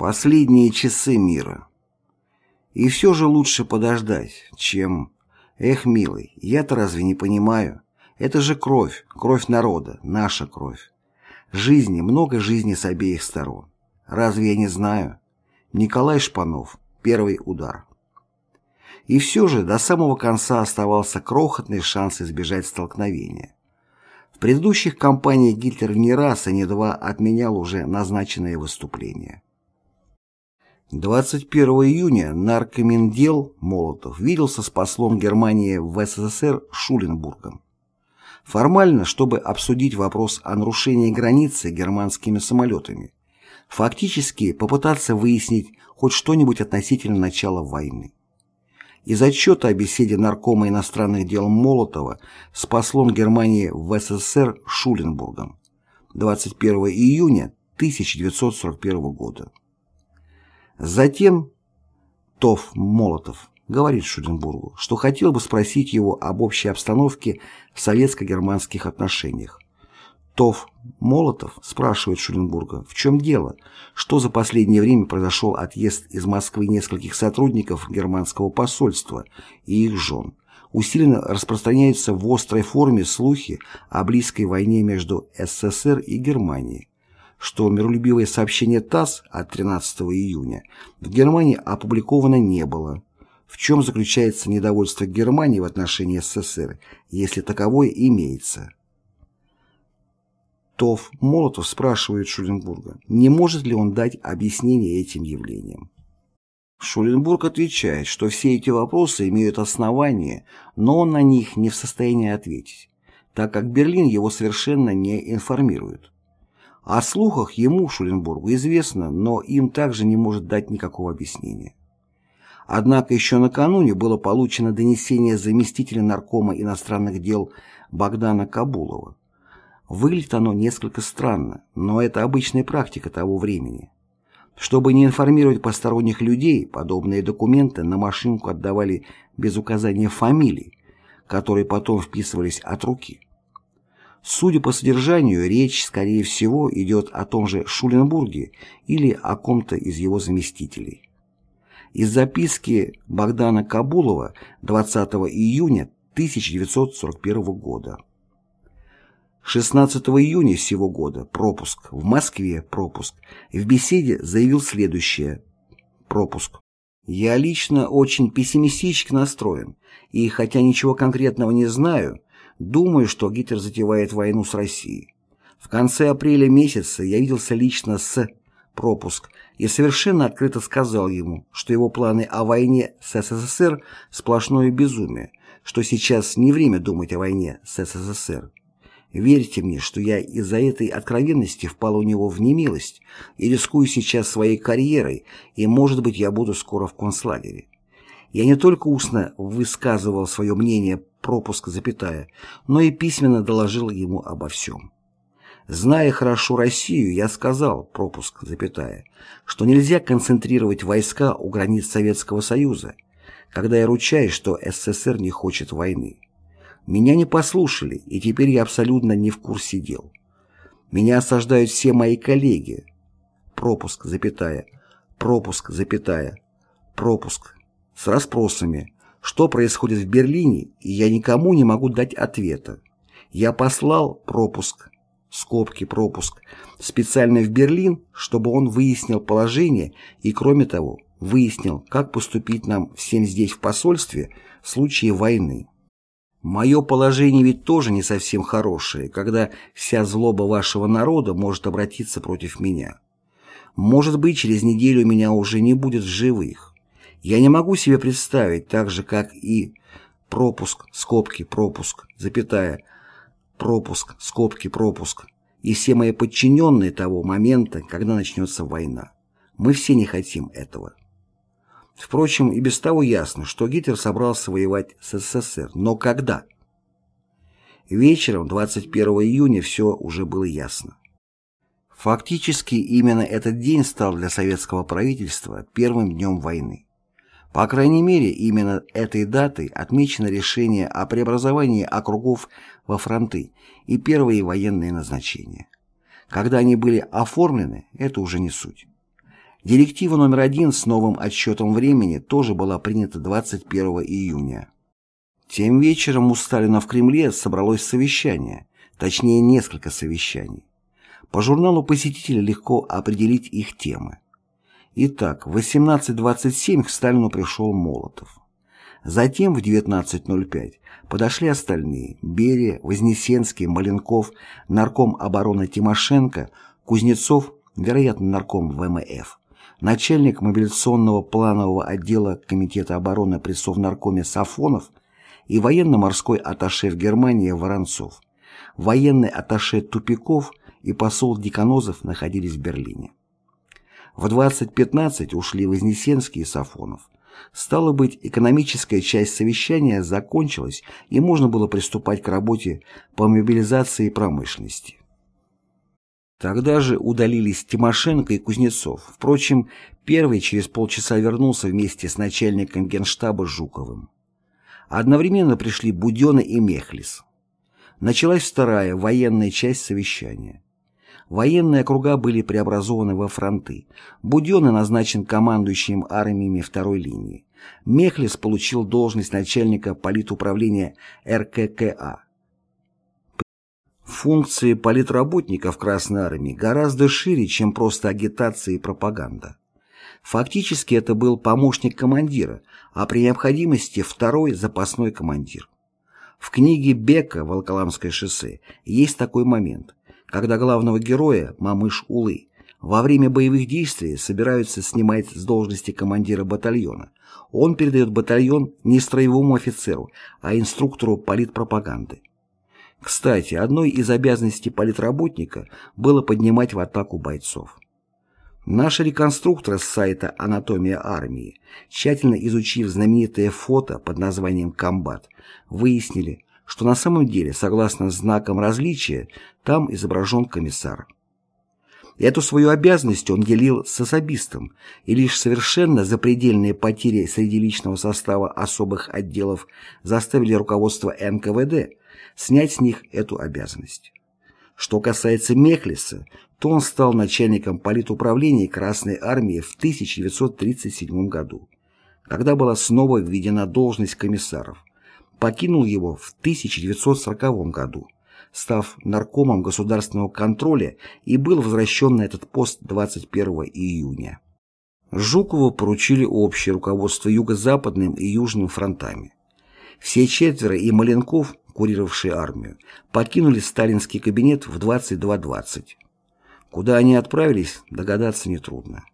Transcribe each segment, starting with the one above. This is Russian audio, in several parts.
Последние часы мира. И все же лучше подождать, чем... Эх, милый, я-то разве не понимаю? Это же кровь, кровь народа, наша кровь. Жизни, много жизни с обеих сторон. Разве я не знаю? Николай Шпанов. Первый удар. И все же до самого конца оставался крохотный шанс избежать столкновения. В предыдущих кампаниях Гитлер не раз и не два отменял уже назначенные выступления. 21 июня наркомендел Молотов виделся с послом Германии в СССР Шуленбургом. Формально, чтобы обсудить вопрос о нарушении границы германскими самолетами. Фактически попытаться выяснить хоть что-нибудь относительно начала войны. Из отчета о беседе наркома иностранных дел Молотова с послом Германии в СССР Шуленбургом 21 июня 1941 года. Затем Тов Молотов говорит Шуленбургу, что хотел бы спросить его об общей обстановке в советско-германских отношениях. Тов Молотов спрашивает Шуленбурга, в чем дело, что за последнее время произошел отъезд из Москвы нескольких сотрудников германского посольства и их жен. Усиленно распространяются в острой форме слухи о близкой войне между СССР и Германией что миролюбивое сообщение ТАСС от 13 июня в Германии опубликовано не было. В чем заключается недовольство Германии в отношении СССР, если таковое имеется? ТОВ Молотов спрашивает Шуленбурга, не может ли он дать объяснение этим явлениям. Шуленбург отвечает, что все эти вопросы имеют основание, но он на них не в состоянии ответить, так как Берлин его совершенно не информирует. О слухах ему, Шуленбургу, известно, но им также не может дать никакого объяснения. Однако еще накануне было получено донесение заместителя наркома иностранных дел Богдана Кабулова. Выглядит оно несколько странно, но это обычная практика того времени. Чтобы не информировать посторонних людей, подобные документы на машинку отдавали без указания фамилий, которые потом вписывались от руки. Судя по содержанию, речь, скорее всего, идет о том же Шуленбурге или о ком-то из его заместителей. Из записки Богдана Кабулова 20 июня 1941 года. 16 июня сего года пропуск, в Москве пропуск, в беседе заявил следующее пропуск. Я лично очень пессимистически настроен, и хотя ничего конкретного не знаю, Думаю, что Гитлер затевает войну с Россией. В конце апреля месяца я виделся лично с пропуск и совершенно открыто сказал ему, что его планы о войне с СССР – сплошное безумие, что сейчас не время думать о войне с СССР. Верьте мне, что я из-за этой откровенности впал у него в немилость и рискую сейчас своей карьерой, и, может быть, я буду скоро в концлагере. Я не только устно высказывал свое мнение пропуск запятая, но и письменно доложил ему обо всем. Зная хорошо Россию, я сказал, пропуск запятая, что нельзя концентрировать войска у границ Советского Союза, когда я ручаюсь, что СССР не хочет войны. Меня не послушали, и теперь я абсолютно не в курсе дел. Меня осаждают все мои коллеги. Пропуск, запятая, пропуск, запятая, пропуск, с расспросами, что происходит в Берлине, и я никому не могу дать ответа. Я послал пропуск, скобки пропуск, специально в Берлин, чтобы он выяснил положение и, кроме того, выяснил, как поступить нам всем здесь в посольстве в случае войны. Мое положение ведь тоже не совсем хорошее, когда вся злоба вашего народа может обратиться против меня. Может быть, через неделю меня уже не будет в живых. Я не могу себе представить, так же, как и пропуск, скобки, пропуск, запятая, пропуск, скобки, пропуск, и все мои подчиненные того момента, когда начнется война. Мы все не хотим этого. Впрочем, и без того ясно, что Гитлер собрался воевать с СССР. Но когда? Вечером 21 июня все уже было ясно. Фактически именно этот день стал для советского правительства первым днем войны. По крайней мере, именно этой датой отмечено решение о преобразовании округов во фронты и первые военные назначения. Когда они были оформлены, это уже не суть. Директива номер один с новым отсчетом времени тоже была принята 21 июня. Тем вечером у Сталина в Кремле собралось совещание, точнее несколько совещаний. По журналу посетителя легко определить их темы. Итак, в 18.27 к Сталину пришел Молотов. Затем в 19.05 подошли остальные – Берия, Вознесенский, Маленков, нарком обороны Тимошенко, Кузнецов, вероятно, нарком ВМФ начальник мобилизационного планового отдела Комитета обороны при Совнаркоме Сафонов и военно-морской атташе в Германии Воронцов. Военный атташе Тупиков и посол Деканозов находились в Берлине. В 20.15 ушли Вознесенский и Сафонов. Стало быть, экономическая часть совещания закончилась, и можно было приступать к работе по мобилизации промышленности. Тогда же удалились Тимошенко и Кузнецов. Впрочем, первый через полчаса вернулся вместе с начальником генштаба Жуковым. Одновременно пришли Будённо и Мехлис. Началась вторая, военная часть совещания. Военные округа были преобразованы во фронты. Будённый назначен командующим армиями второй линии. Мехлис получил должность начальника политуправления РККА. Функции политработника в Красной Армии гораздо шире, чем просто агитация и пропаганда. Фактически это был помощник командира, а при необходимости второй запасной командир. В книге Бека «Волоколамское шоссе» есть такой момент, когда главного героя, Мамыш Улы, во время боевых действий собираются снимать с должности командира батальона. Он передает батальон не строевому офицеру, а инструктору политпропаганды. Кстати, одной из обязанностей политработника было поднимать в атаку бойцов. Наши реконструкторы с сайта «Анатомия армии», тщательно изучив знаменитое фото под названием «Комбат», выяснили, что на самом деле, согласно знакам различия, там изображен комиссар. Эту свою обязанность он делил с особистом, и лишь совершенно запредельные потери среди личного состава особых отделов заставили руководство НКВД снять с них эту обязанность. Что касается Мехлиса, то он стал начальником политуправления Красной Армии в 1937 году, когда была снова введена должность комиссаров. Покинул его в 1940 году, став наркомом государственного контроля и был возвращен на этот пост 21 июня. Жукову поручили общее руководство юго-западным и южным фронтами. Все четверо и Маленков курировавшие армию, покинули сталинский кабинет в 22.20. Куда они отправились, догадаться нетрудно.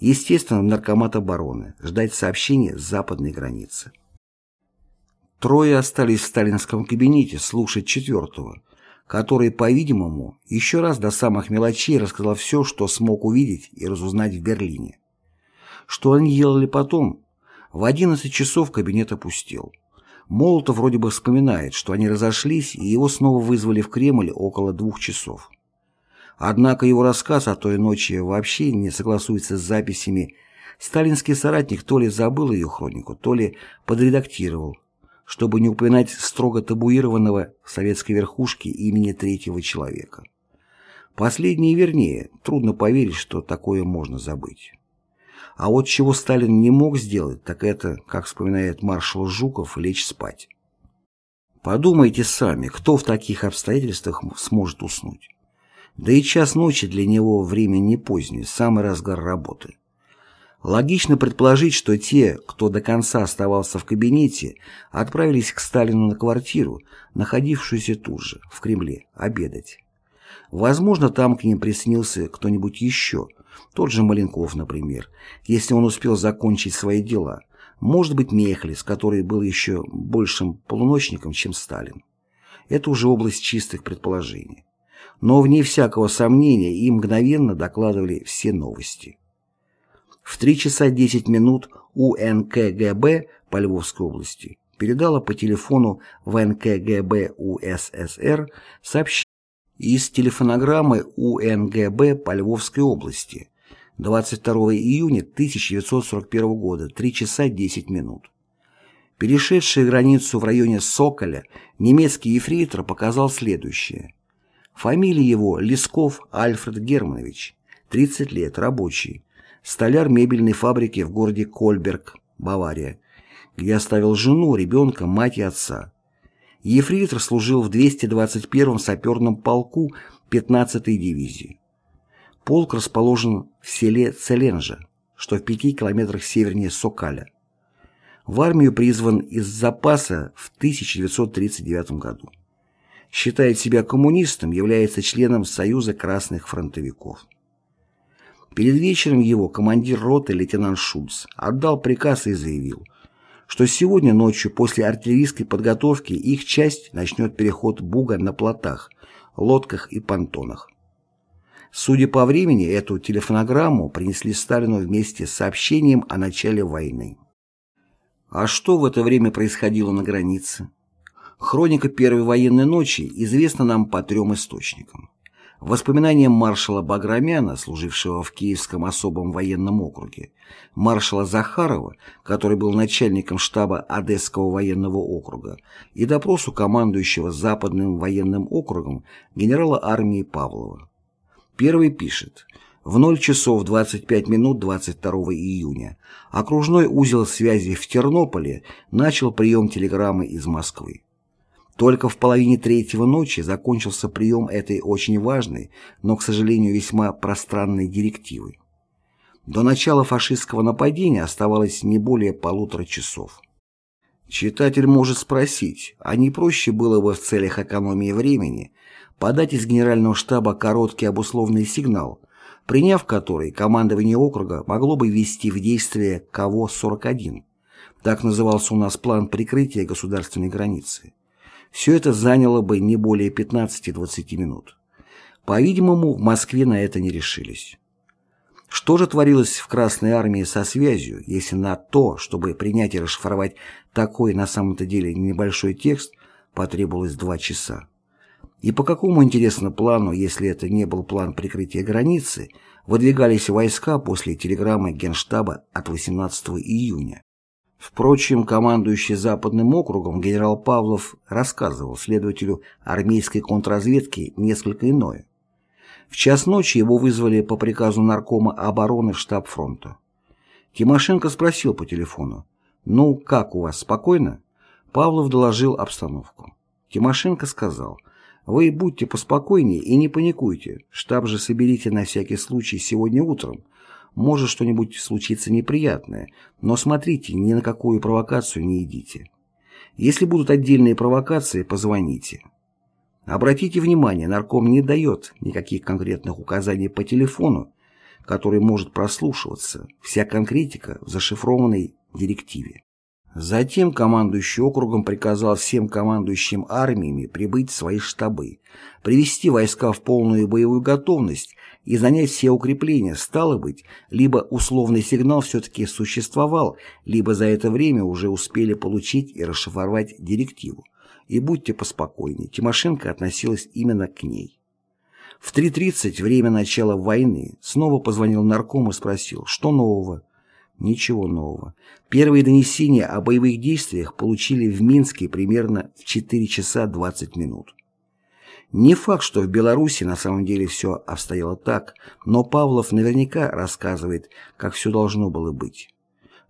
Естественно, в наркомат обороны, ждать сообщения с западной границы. Трое остались в сталинском кабинете слушать четвертого, который, по-видимому, еще раз до самых мелочей рассказал все, что смог увидеть и разузнать в Берлине. Что они делали потом? В 11 часов кабинет опустел. Молотов вроде бы вспоминает, что они разошлись, и его снова вызвали в Кремль около двух часов. Однако его рассказ о той ночи вообще не согласуется с записями. Сталинский соратник то ли забыл ее хронику, то ли подредактировал, чтобы не упоминать строго табуированного в советской верхушке имени третьего человека. Последнее вернее, трудно поверить, что такое можно забыть. А вот чего Сталин не мог сделать, так это, как вспоминает маршал Жуков, лечь спать. Подумайте сами, кто в таких обстоятельствах сможет уснуть. Да и час ночи для него время не позднее, самый разгар работы. Логично предположить, что те, кто до конца оставался в кабинете, отправились к Сталину на квартиру, находившуюся тут же, в Кремле, обедать. Возможно, там к ним приснился кто-нибудь еще, тот же Маленков, например, если он успел закончить свои дела. Может быть, Мехлис, который был еще большим полуночником, чем Сталин. Это уже область чистых предположений. Но вне всякого сомнения им мгновенно докладывали все новости. В 3 часа 10 минут УНКГБ по Львовской области передала по телефону в НКГБ УССР сообщение из телефонограммы УНГБ по Львовской области 22 июня 1941 года, 3 часа 10 минут. Перешедший границу в районе Соколя, немецкий ефрейтор показал следующее. Фамилия его Лесков Альфред Германович, 30 лет, рабочий. Столяр мебельной фабрики в городе Кольберг, Бавария, где оставил жену, ребенка, мать и отца. Ефрейтор служил в 221-м саперном полку 15-й дивизии. Полк расположен в селе Целенжа, что в пяти километрах севернее Сокаля. В армию призван из запаса в 1939 году. Считает себя коммунистом, является членом Союза красных фронтовиков. Перед вечером его командир роты лейтенант Шульц отдал приказ и заявил, что сегодня ночью после артиллерийской подготовки их часть начнет переход Буга на плотах, лодках и понтонах. Судя по времени, эту телефонограмму принесли Сталину вместе с сообщением о начале войны. А что в это время происходило на границе? Хроника Первой военной ночи известна нам по трем источникам. Воспоминаниям маршала Баграмяна, служившего в Киевском особом военном округе, маршала Захарова, который был начальником штаба Одесского военного округа, и допросу командующего Западным военным округом генерала армии Павлова. Первый пишет – в 0 часов 25 минут 22 июня окружной узел связи в Тернополе начал прием телеграммы из Москвы. Только в половине третьего ночи закончился прием этой очень важной, но, к сожалению, весьма пространной директивы. До начала фашистского нападения оставалось не более полутора часов. Читатель может спросить, а не проще было бы в целях экономии времени подать из генерального штаба короткий обусловный сигнал, приняв который командование округа могло бы ввести в действие КВО-41. Так назывался у нас план прикрытия государственной границы. Все это заняло бы не более 15-20 минут. По-видимому, в Москве на это не решились. Что же творилось в Красной Армии со связью, если на то, чтобы принять и расшифровать такой на самом-то деле небольшой текст, потребовалось два часа? И по какому, интересно, плану, если это не был план прикрытия границы, выдвигались войска после телеграммы Генштаба от 18 июня? Впрочем, командующий Западным округом генерал Павлов рассказывал следователю армейской контрразведки несколько иное. В час ночи его вызвали по приказу наркома обороны в штаб фронта. Тимошенко спросил по телефону, «Ну, как у вас, спокойно?» Павлов доложил обстановку. Тимошенко сказал, вы будьте поспокойнее и не паникуйте. Штаб же соберите на всякий случай сегодня утром. Может что-нибудь случиться неприятное, но смотрите, ни на какую провокацию не идите. Если будут отдельные провокации, позвоните. Обратите внимание, нарком не дает никаких конкретных указаний по телефону, который может прослушиваться. Вся конкретика в зашифрованной директиве. Затем командующий округом приказал всем командующим армиями прибыть в свои штабы, привести войска в полную боевую готовность и занять все укрепления. Стало быть, либо условный сигнал все-таки существовал, либо за это время уже успели получить и расшифровать директиву. И будьте поспокойнее, Тимошенко относилась именно к ней. В 3.30, время начала войны, снова позвонил нарком и спросил, что нового. Ничего нового. Первые донесения о боевых действиях получили в Минске примерно в 4 часа 20 минут. Не факт, что в Беларуси на самом деле все обстояло так, но Павлов наверняка рассказывает, как все должно было быть.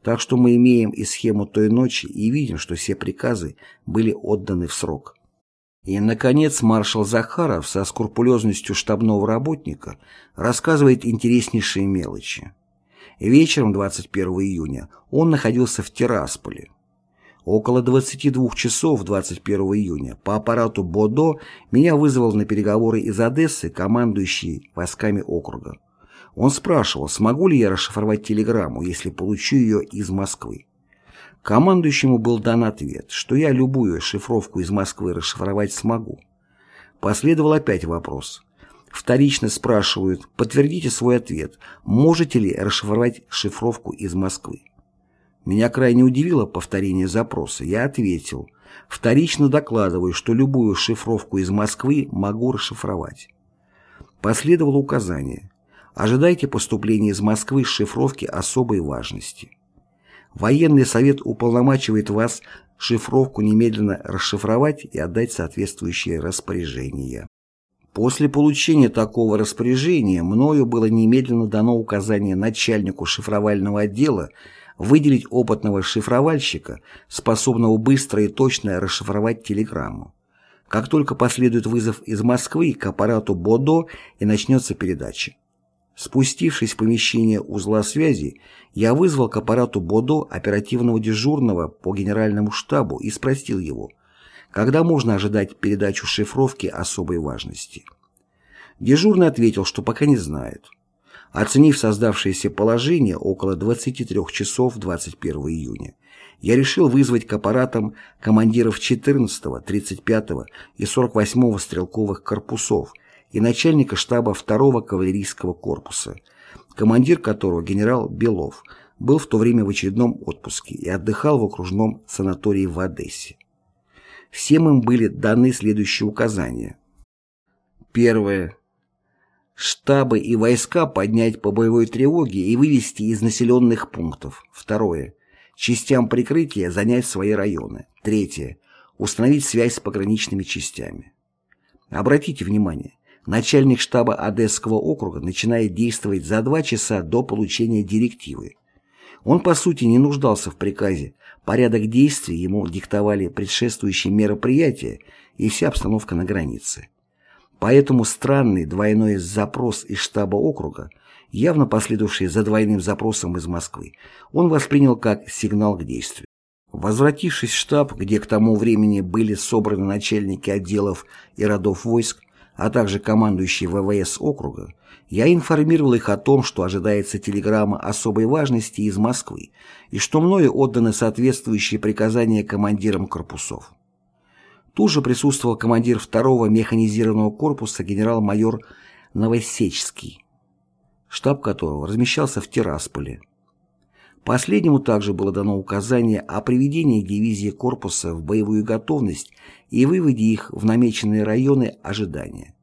Так что мы имеем и схему той ночи и видим, что все приказы были отданы в срок. И, наконец, маршал Захаров со скрупулезностью штабного работника рассказывает интереснейшие мелочи. Вечером 21 июня он находился в Тирасполе. Около 22 часов 21 июня по аппарату БОДО меня вызвал на переговоры из Одессы командующий войсками округа. Он спрашивал, смогу ли я расшифровать телеграмму, если получу ее из Москвы. Командующему был дан ответ, что я любую шифровку из Москвы расшифровать смогу. Последовал опять вопрос, Вторично спрашивают, подтвердите свой ответ, можете ли расшифровать шифровку из Москвы. Меня крайне удивило повторение запроса. Я ответил, вторично докладываю, что любую шифровку из Москвы могу расшифровать. Последовало указание. Ожидайте поступления из Москвы шифровки особой важности. Военный совет уполномачивает вас шифровку немедленно расшифровать и отдать соответствующие распоряжения. После получения такого распоряжения мною было немедленно дано указание начальнику шифровального отдела выделить опытного шифровальщика, способного быстро и точно расшифровать телеграмму. Как только последует вызов из Москвы к аппарату БОДО и начнется передача. Спустившись в помещение узла связи, я вызвал к аппарату БОДО оперативного дежурного по генеральному штабу и спросил его, когда можно ожидать передачу шифровки особой важности. Дежурный ответил, что пока не знает. Оценив создавшееся положение около 23 часов 21 июня, я решил вызвать к аппаратам командиров 14-го, 35-го и 48-го стрелковых корпусов – и начальника штаба 2-го кавалерийского корпуса, командир которого генерал Белов был в то время в очередном отпуске и отдыхал в окружном санатории в Одессе. Всем им были даны следующие указания. Первое. Штабы и войска поднять по боевой тревоге и вывести из населенных пунктов. Второе. Частям прикрытия занять свои районы. Третье. Установить связь с пограничными частями. Обратите внимание, начальник штаба Одесского округа начинает действовать за два часа до получения директивы. Он, по сути, не нуждался в приказе, порядок действий ему диктовали предшествующие мероприятия и вся обстановка на границе. Поэтому странный двойной запрос из штаба округа, явно последовавший за двойным запросом из Москвы, он воспринял как сигнал к действию. Возвратившись в штаб, где к тому времени были собраны начальники отделов и родов войск, а также командующий ВВС округа, я информировал их о том, что ожидается телеграмма особой важности из Москвы и что мною отданы соответствующие приказания командирам корпусов. Тут же присутствовал командир второго механизированного корпуса генерал-майор Новосечский, штаб которого размещался в Тирасполе. Последнему также было дано указание о приведении дивизии корпуса в боевую готовность и выводе их в намеченные районы ожидания.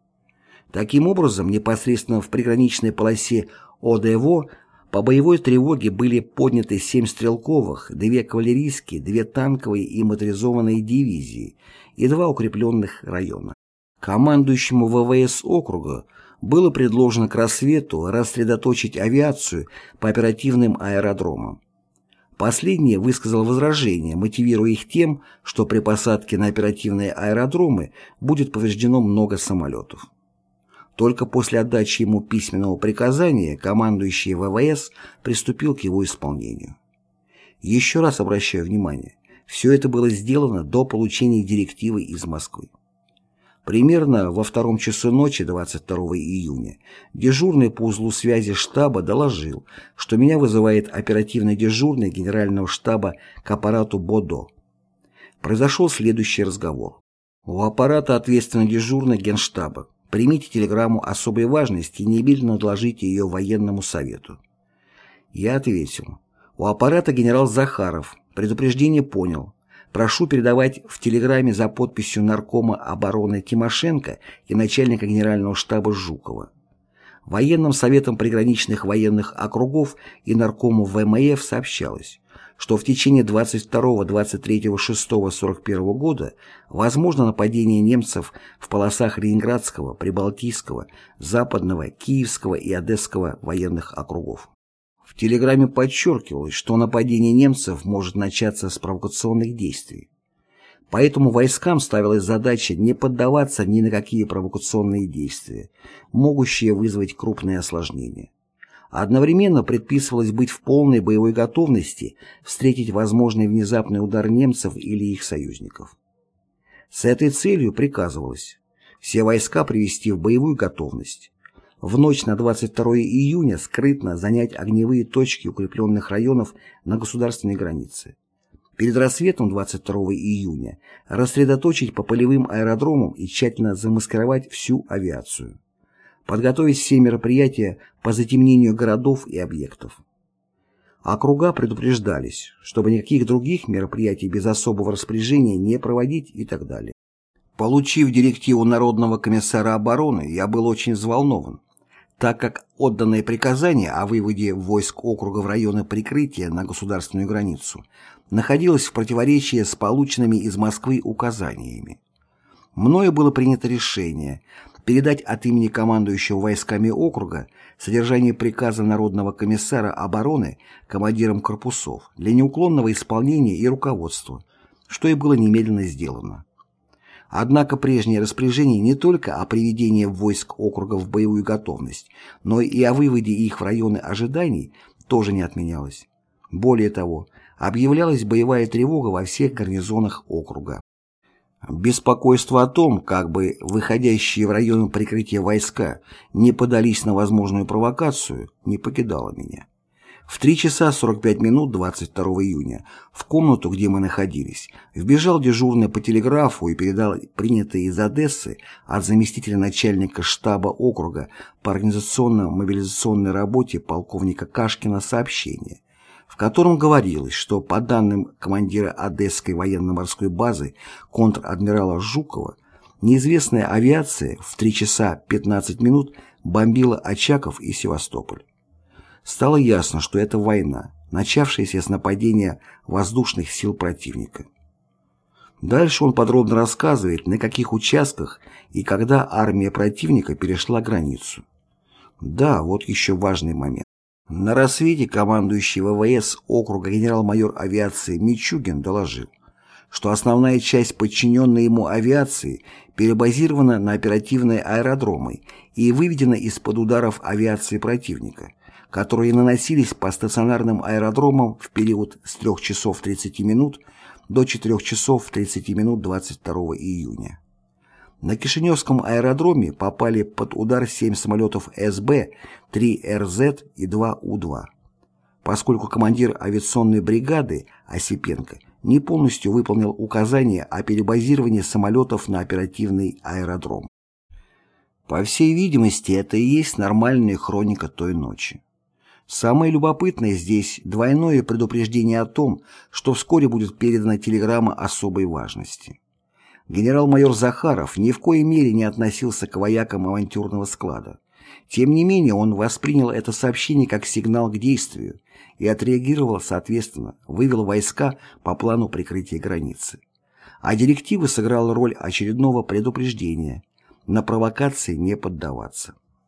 Таким образом, непосредственно в приграничной полосе ОДВО по боевой тревоге были подняты семь стрелковых, две кавалерийские, две танковые и моторизованные дивизии и два укрепленных района. Командующему ВВС округа было предложено к рассвету рассредоточить авиацию по оперативным аэродромам. Последний высказал возражение, мотивируя их тем, что при посадке на оперативные аэродромы будет повреждено много самолетов. Только после отдачи ему письменного приказания командующий ВВС приступил к его исполнению. Еще раз обращаю внимание, все это было сделано до получения директивы из Москвы. Примерно во втором часу ночи 22 июня дежурный по узлу связи штаба доложил, что меня вызывает оперативный дежурный генерального штаба к аппарату БОДО. Произошел следующий разговор. У аппарата ответственно дежурный генштаба. Примите телеграмму особой важности и немедленно доложите ее военному совету. Я ответил. У аппарата генерал Захаров. Предупреждение понял. Прошу передавать в телеграмме за подписью наркома обороны Тимошенко и начальника генерального штаба Жукова. Военным советом приграничных военных округов и наркому ВМФ сообщалось, что в течение 22, 23, 6, 41 года возможно нападение немцев в полосах Ленинградского, Прибалтийского, Западного, Киевского и Одесского военных округов. Телеграмме подчеркивалось, что нападение немцев может начаться с провокационных действий. Поэтому войскам ставилась задача не поддаваться ни на какие провокационные действия, могущие вызвать крупные осложнения. Одновременно предписывалось быть в полной боевой готовности встретить возможный внезапный удар немцев или их союзников. С этой целью приказывалось все войска привести в боевую готовность, в ночь на 22 июня скрытно занять огневые точки укрепленных районов на государственной границе. Перед рассветом 22 июня рассредоточить по полевым аэродромам и тщательно замаскировать всю авиацию. Подготовить все мероприятия по затемнению городов и объектов. Округа предупреждались, чтобы никаких других мероприятий без особого распоряжения не проводить и так далее. Получив директиву Народного комиссара обороны, я был очень взволнован так как отданное приказание о выводе войск округа в районы прикрытия на государственную границу находилось в противоречии с полученными из Москвы указаниями. Мною было принято решение передать от имени командующего войсками округа содержание приказа Народного комиссара обороны командирам корпусов для неуклонного исполнения и руководства, что и было немедленно сделано. Однако прежнее распоряжение не только о приведении войск округа в боевую готовность, но и о выводе их в районы ожиданий тоже не отменялось. Более того, объявлялась боевая тревога во всех гарнизонах округа. Беспокойство о том, как бы выходящие в район прикрытия войска не подались на возможную провокацию, не покидало меня. В 3 часа 45 минут 22 июня в комнату, где мы находились, вбежал дежурный по телеграфу и передал принятые из Одессы от заместителя начальника штаба округа по организационно-мобилизационной работе полковника Кашкина сообщение, в котором говорилось, что по данным командира Одесской военно-морской базы контр-адмирала Жукова, неизвестная авиация в 3 часа 15 минут бомбила Очаков и Севастополь. Стало ясно, что это война, начавшаяся с нападения воздушных сил противника. Дальше он подробно рассказывает, на каких участках и когда армия противника перешла границу. Да, вот еще важный момент. На рассвете командующий ВВС округа генерал-майор авиации Мичугин доложил, что основная часть подчиненной ему авиации перебазирована на оперативные аэродромы и выведена из-под ударов авиации противника, которые наносились по стационарным аэродромам в период с 3 часов 30 минут до 4 часов 30 минут 22 июня. На Кишиневском аэродроме попали под удар 7 самолетов СБ, 3 РЗ и 2 У-2. Поскольку командир авиационной бригады Осипенко не полностью выполнил указания о перебазировании самолетов на оперативный аэродром. По всей видимости, это и есть нормальная хроника той ночи. Самое любопытное здесь двойное предупреждение о том, что вскоре будет передана телеграмма особой важности. Генерал-майор Захаров ни в коей мере не относился к воякам авантюрного склада. Тем не менее, он воспринял это сообщение как сигнал к действию и отреагировал соответственно, вывел войска по плану прикрытия границы. А директива сыграла роль очередного предупреждения – на провокации не поддаваться.